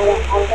Oh,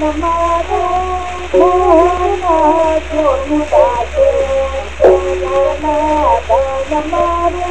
મારો મારા સોનું દાદો મારા મારો